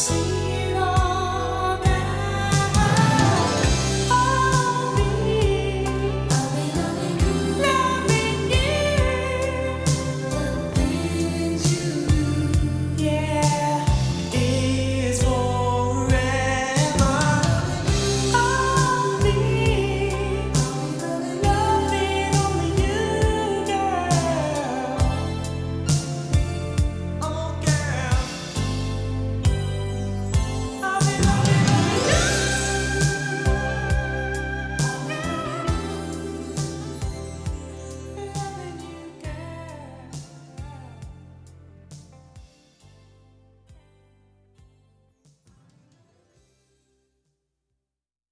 see